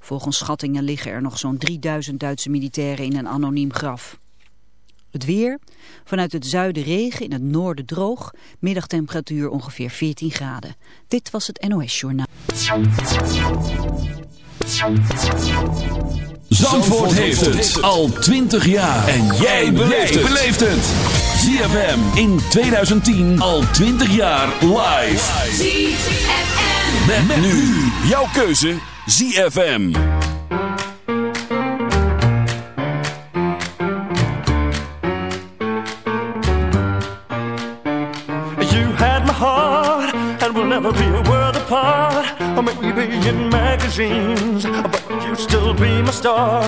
Volgens schattingen liggen er nog zo'n 3000 Duitse militairen in een anoniem graf. Het weer. Vanuit het zuiden regen, in het noorden droog. Middagtemperatuur ongeveer 14 graden. Dit was het NOS Journaal. Zandvoort heeft het al 20 jaar. En jij beleeft het. ZFM in 2010 al 20 jaar live. ZFM. Met, nu. Jouw keuze. ZFM. You had my heart, and we'll never be a world apart. Or maybe in magazines, but you still be my star.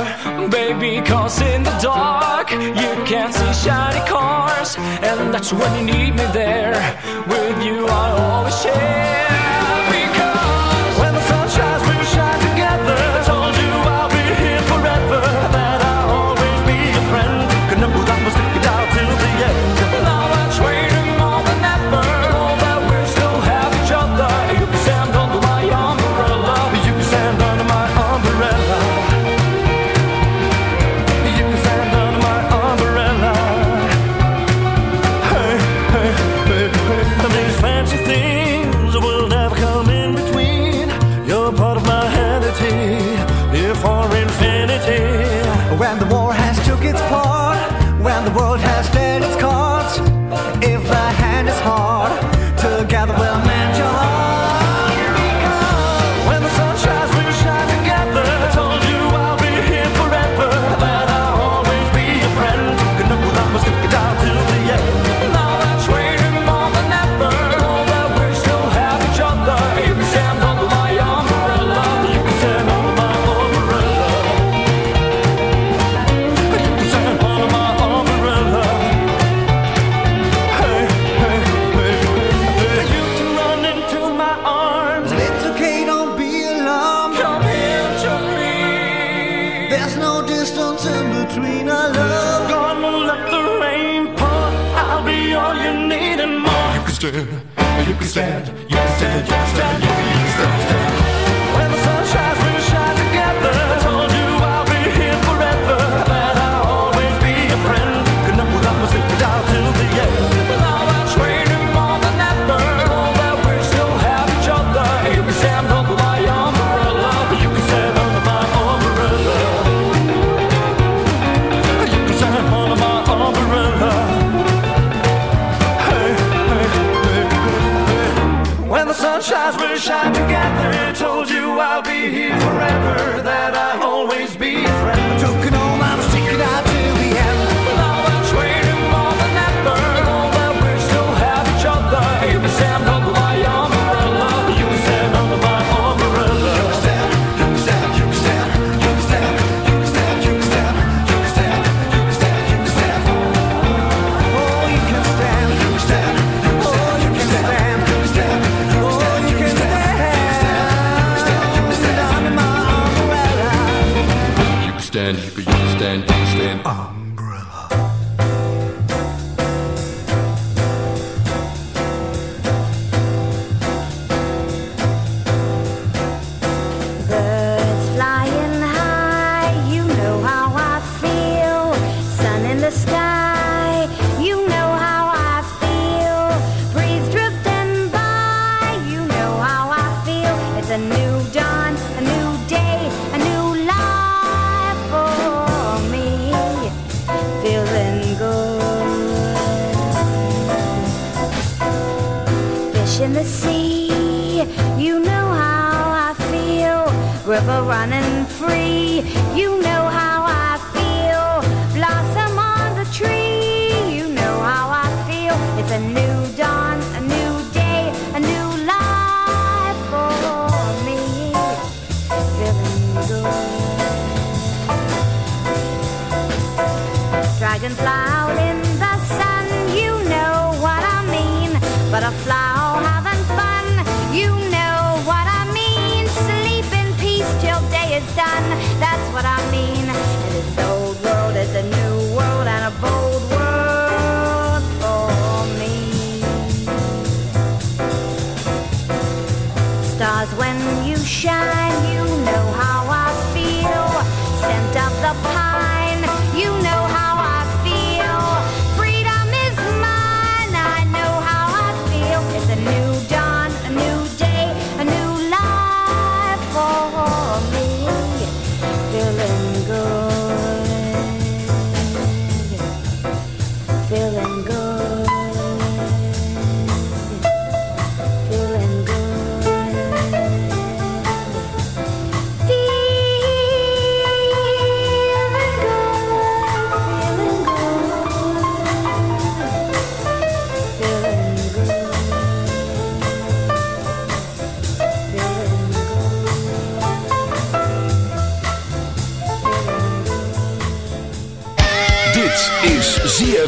Baby, cause in the dark, you can't see shiny cars. And that's when you need me there. With you, I always share. told you.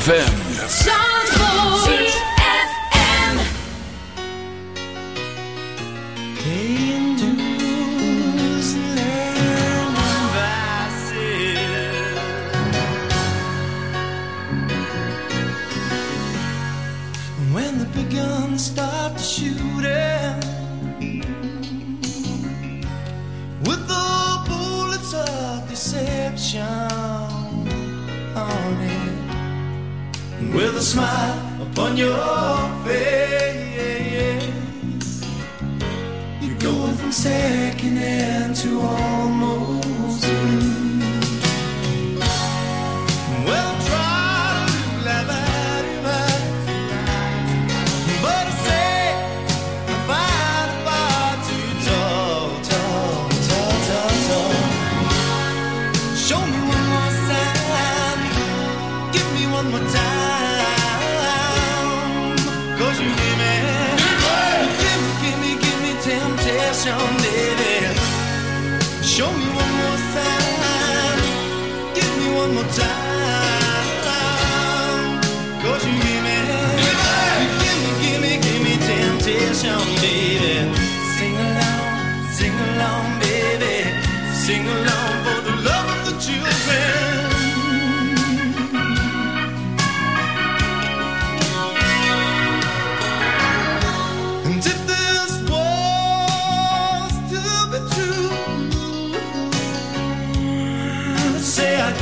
ZFM.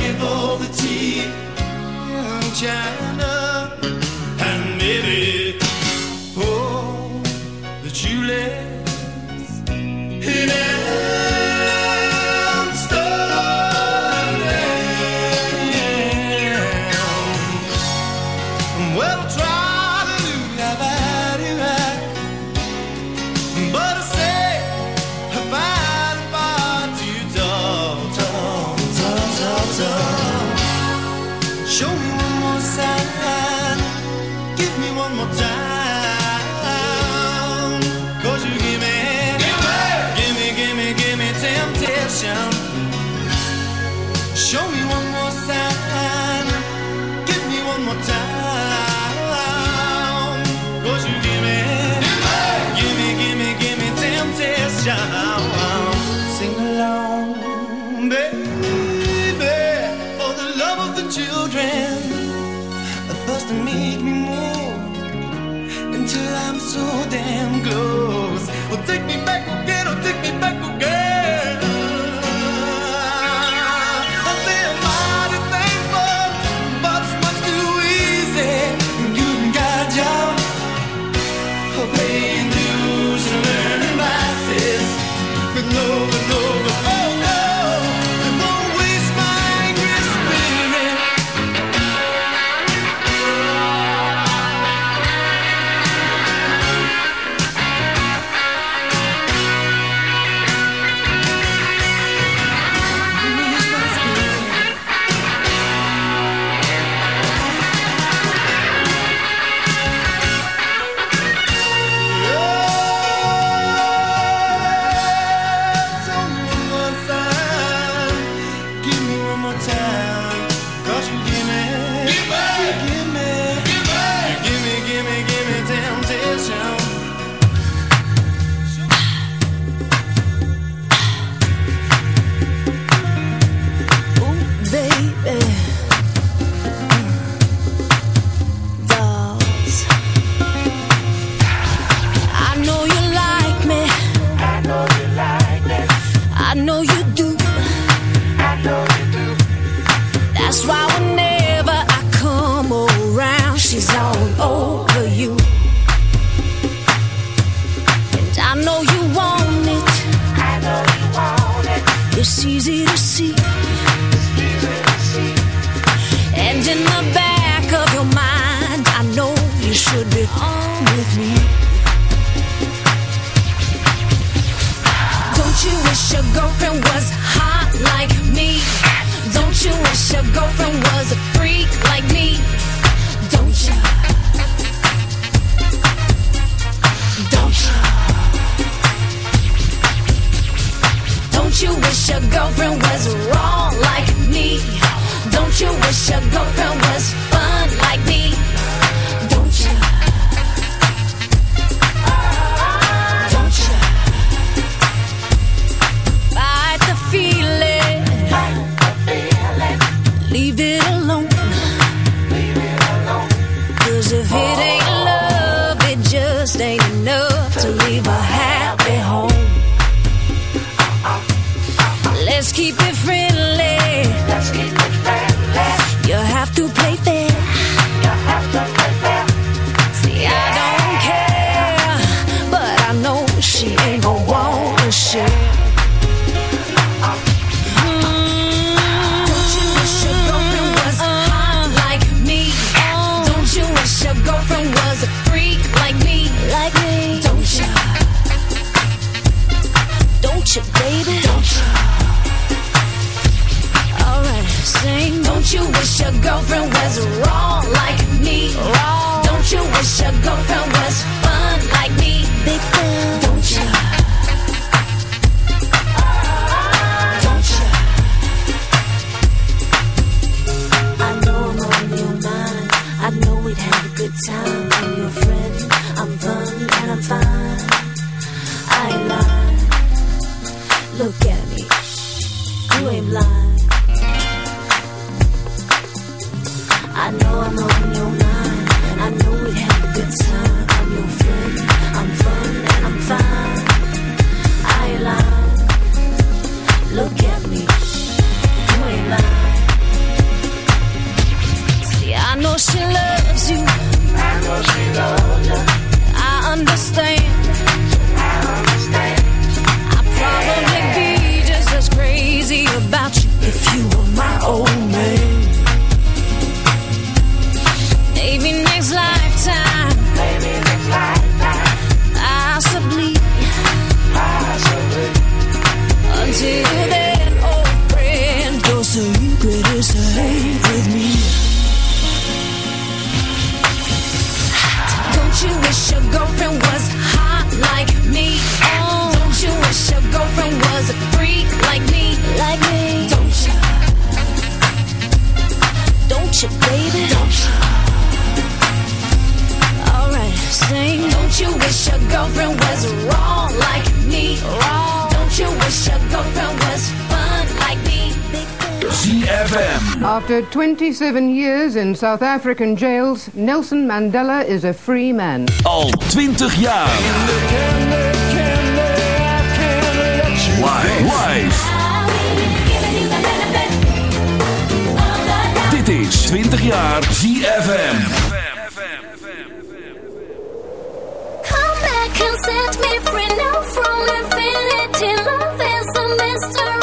Give all the tea. In China keep it friendly. Don't you? Alright. Don't you wish your girlfriend was wrong like me? Don't you wish your girlfriend was fun like me? ZFM. After 27 years in South African jails, Nelson Mandela is a free man. Al 20 jaar. Live. 20 jaar ZFM. Come back and set me free now from infinity. Love is a mystery.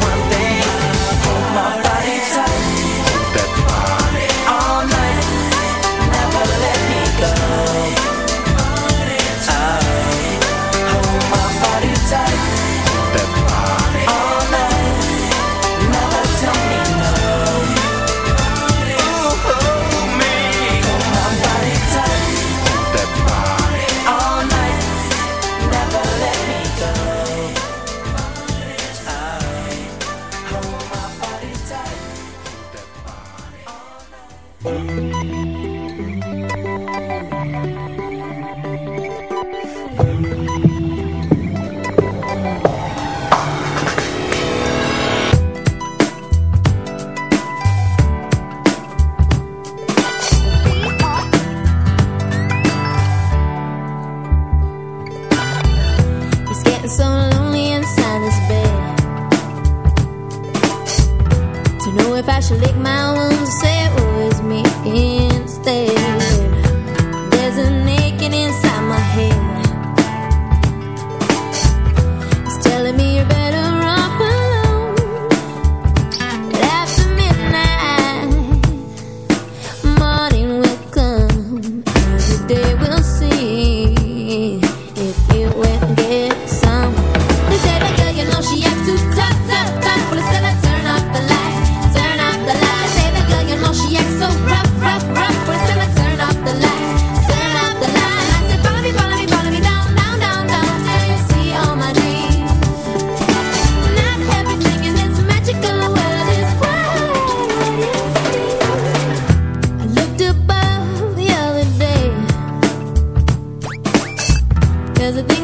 one thing. There's a thing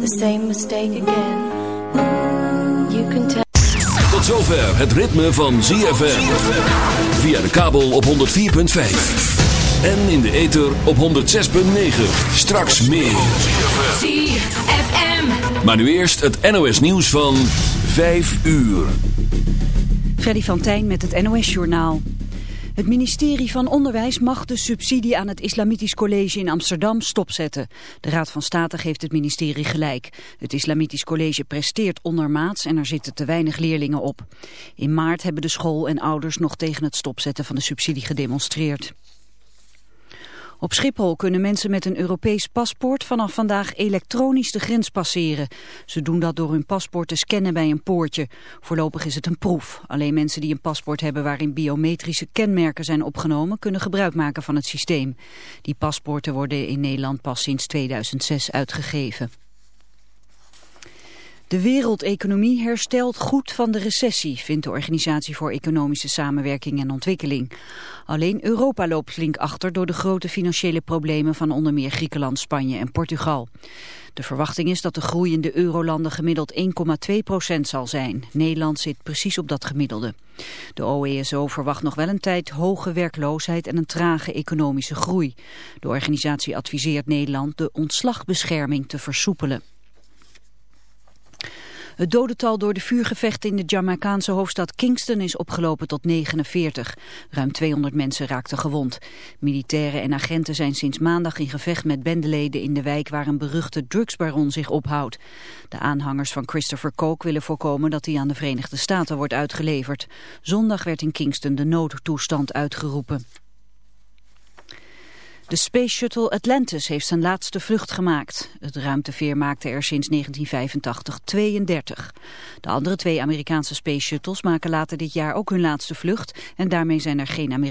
the same mistake again. You can tell. Tot zover het ritme van ZFM. Via de kabel op 104.5. En in de ether op 106.9. Straks meer. ZFM. Maar nu eerst het NOS nieuws van 5 uur. Freddy van Tijn met het NOS-journaal. Het ministerie van Onderwijs mag de subsidie aan het Islamitisch College in Amsterdam stopzetten. De Raad van State geeft het ministerie gelijk. Het Islamitisch College presteert ondermaats en er zitten te weinig leerlingen op. In maart hebben de school en ouders nog tegen het stopzetten van de subsidie gedemonstreerd. Op Schiphol kunnen mensen met een Europees paspoort vanaf vandaag elektronisch de grens passeren. Ze doen dat door hun paspoort te scannen bij een poortje. Voorlopig is het een proef. Alleen mensen die een paspoort hebben waarin biometrische kenmerken zijn opgenomen... kunnen gebruik maken van het systeem. Die paspoorten worden in Nederland pas sinds 2006 uitgegeven. De wereldeconomie herstelt goed van de recessie, vindt de Organisatie voor Economische Samenwerking en Ontwikkeling. Alleen Europa loopt flink achter door de grote financiële problemen van onder meer Griekenland, Spanje en Portugal. De verwachting is dat de groei in de eurolanden gemiddeld 1,2 procent zal zijn. Nederland zit precies op dat gemiddelde. De OESO verwacht nog wel een tijd hoge werkloosheid en een trage economische groei. De organisatie adviseert Nederland de ontslagbescherming te versoepelen. Het dodental door de vuurgevechten in de Jamaicaanse hoofdstad Kingston is opgelopen tot 49. Ruim 200 mensen raakten gewond. Militairen en agenten zijn sinds maandag in gevecht met bendeleden in de wijk waar een beruchte drugsbaron zich ophoudt. De aanhangers van Christopher Koch willen voorkomen dat hij aan de Verenigde Staten wordt uitgeleverd. Zondag werd in Kingston de noodtoestand uitgeroepen. De Space Shuttle Atlantis heeft zijn laatste vlucht gemaakt. Het ruimteveer maakte er sinds 1985 32. De andere twee Amerikaanse Space Shuttles maken later dit jaar ook hun laatste vlucht en daarmee zijn er geen Amerikaanse